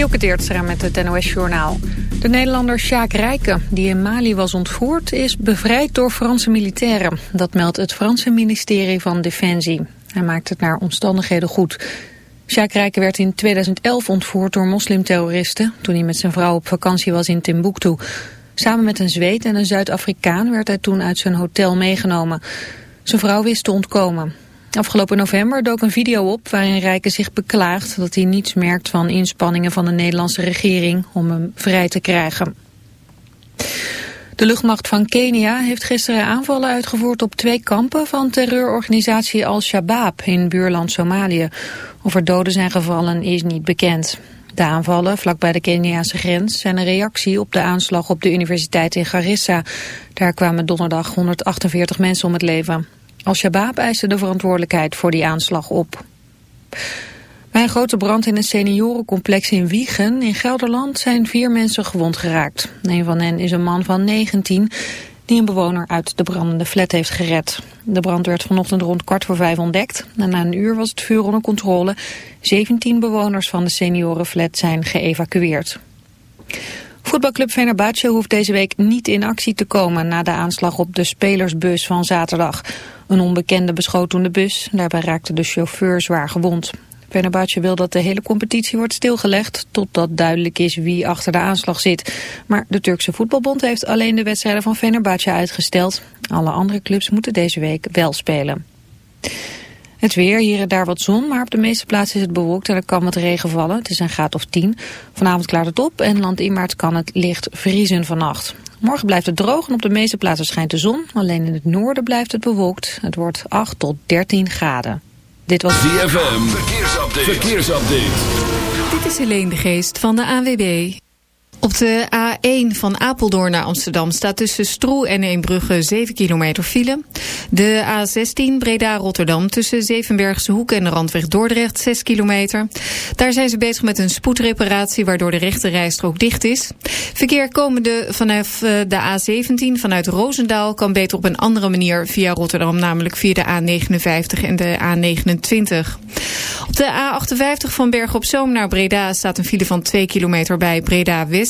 Dielke Teertstra met het NOS-journaal. De Nederlander Sjaak Rijken, die in Mali was ontvoerd, is bevrijd door Franse militairen. Dat meldt het Franse ministerie van Defensie. Hij maakt het naar omstandigheden goed. Sjaak Rijken werd in 2011 ontvoerd door moslimterroristen... toen hij met zijn vrouw op vakantie was in Timbuktu. Samen met een Zweed en een Zuid-Afrikaan werd hij toen uit zijn hotel meegenomen. Zijn vrouw wist te ontkomen. Afgelopen november dook een video op waarin Rijken zich beklaagt dat hij niets merkt van inspanningen van de Nederlandse regering om hem vrij te krijgen. De luchtmacht van Kenia heeft gisteren aanvallen uitgevoerd op twee kampen van terreurorganisatie Al-Shabaab in buurland Somalië. Of er doden zijn gevallen is niet bekend. De aanvallen vlakbij de Keniaanse grens zijn een reactie op de aanslag op de universiteit in Garissa. Daar kwamen donderdag 148 mensen om het leven. Al-Shabaab eiste de verantwoordelijkheid voor die aanslag op. Bij een grote brand in een seniorencomplex in Wiegen in Gelderland zijn vier mensen gewond geraakt. Een van hen is een man van 19 die een bewoner uit de brandende flat heeft gered. De brand werd vanochtend rond kwart voor vijf ontdekt. En na een uur was het vuur onder controle. 17 bewoners van de seniorenflat zijn geëvacueerd. Voetbalclub Fenerbahce hoeft deze week niet in actie te komen na de aanslag op de spelersbus van zaterdag. Een onbekende beschoot de bus, daarbij raakte de chauffeur zwaar gewond. Fenerbahce wil dat de hele competitie wordt stilgelegd totdat duidelijk is wie achter de aanslag zit. Maar de Turkse voetbalbond heeft alleen de wedstrijden van Fenerbahce uitgesteld. Alle andere clubs moeten deze week wel spelen. Het weer, hier en daar wat zon, maar op de meeste plaatsen is het bewolkt en er kan wat regen vallen. Het is een graad of 10. Vanavond klaart het op en landinwaarts kan het licht vriezen vannacht. Morgen blijft het droog en op de meeste plaatsen schijnt de zon. Alleen in het noorden blijft het bewolkt. Het wordt 8 tot 13 graden. Dit was ZFM. Verkeersupdate. Verkeersupdate. Dit is Helene de Geest van de AWB. Op de A1 van Apeldoorn naar Amsterdam staat tussen Stroe en Eembrugge 7 kilometer file. De A16 Breda-Rotterdam tussen Zevenbergse Hoek en de Randweg Dordrecht 6 kilometer. Daar zijn ze bezig met een spoedreparatie waardoor de rechte rijstrook dicht is. Verkeer komende vanaf eh, de A17 vanuit Roosendaal kan beter op een andere manier via Rotterdam, namelijk via de A59 en de A29. Op de A58 van Bergen op Zoom naar Breda staat een file van 2 kilometer bij Breda-West.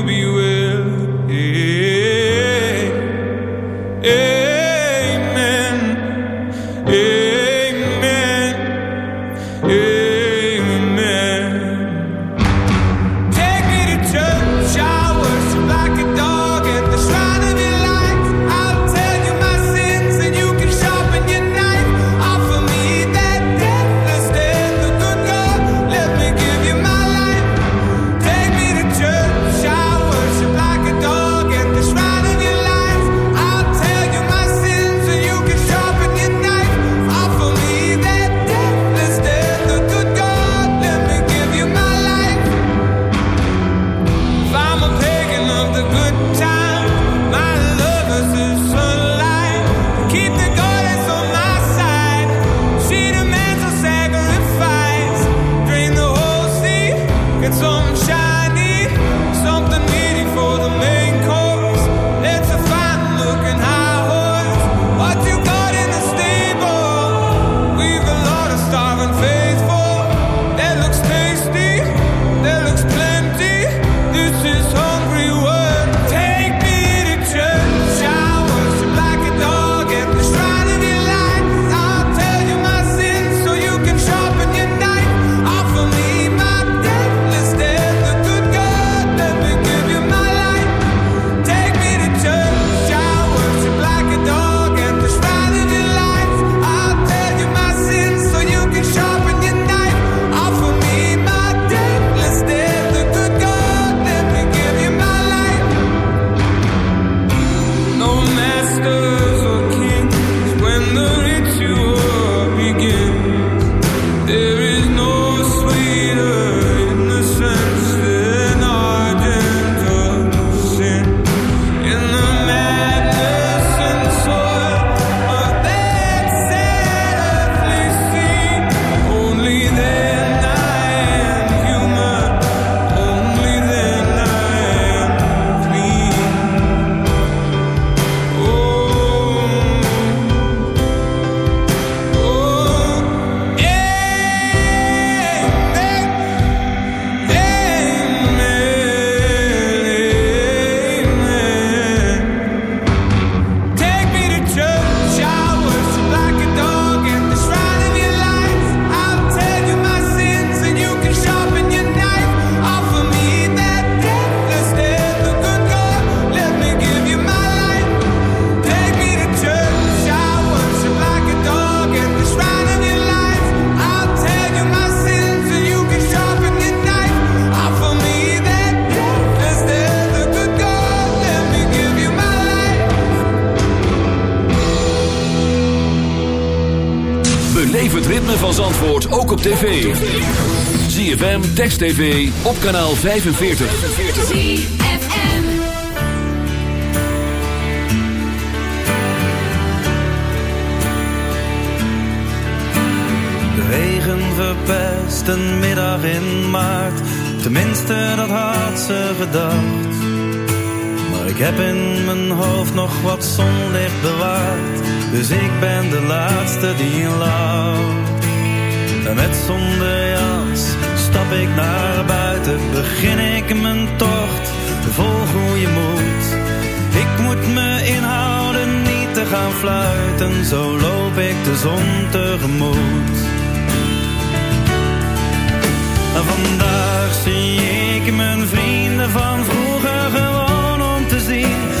Beleef het ritme van Zandvoort ook op tv. ZFM, Text TV, op kanaal 45. De regen verpest een middag in maart. Tenminste, dat had ze gedacht. Maar ik heb in mijn hoofd nog wat zonlicht bewaard dus ik ben de laatste die inloopt. En met zonder jas stap ik naar buiten. Begin ik mijn tocht, vol goede moed. Ik moet me inhouden niet te gaan fluiten. Zo loop ik de zon tegemoet. En vandaag zie ik mijn vrienden van vroeger gewoon om te zien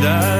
vida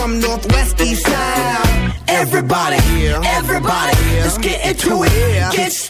from Northwest East Side. Everybody, everybody, let's get into it. Get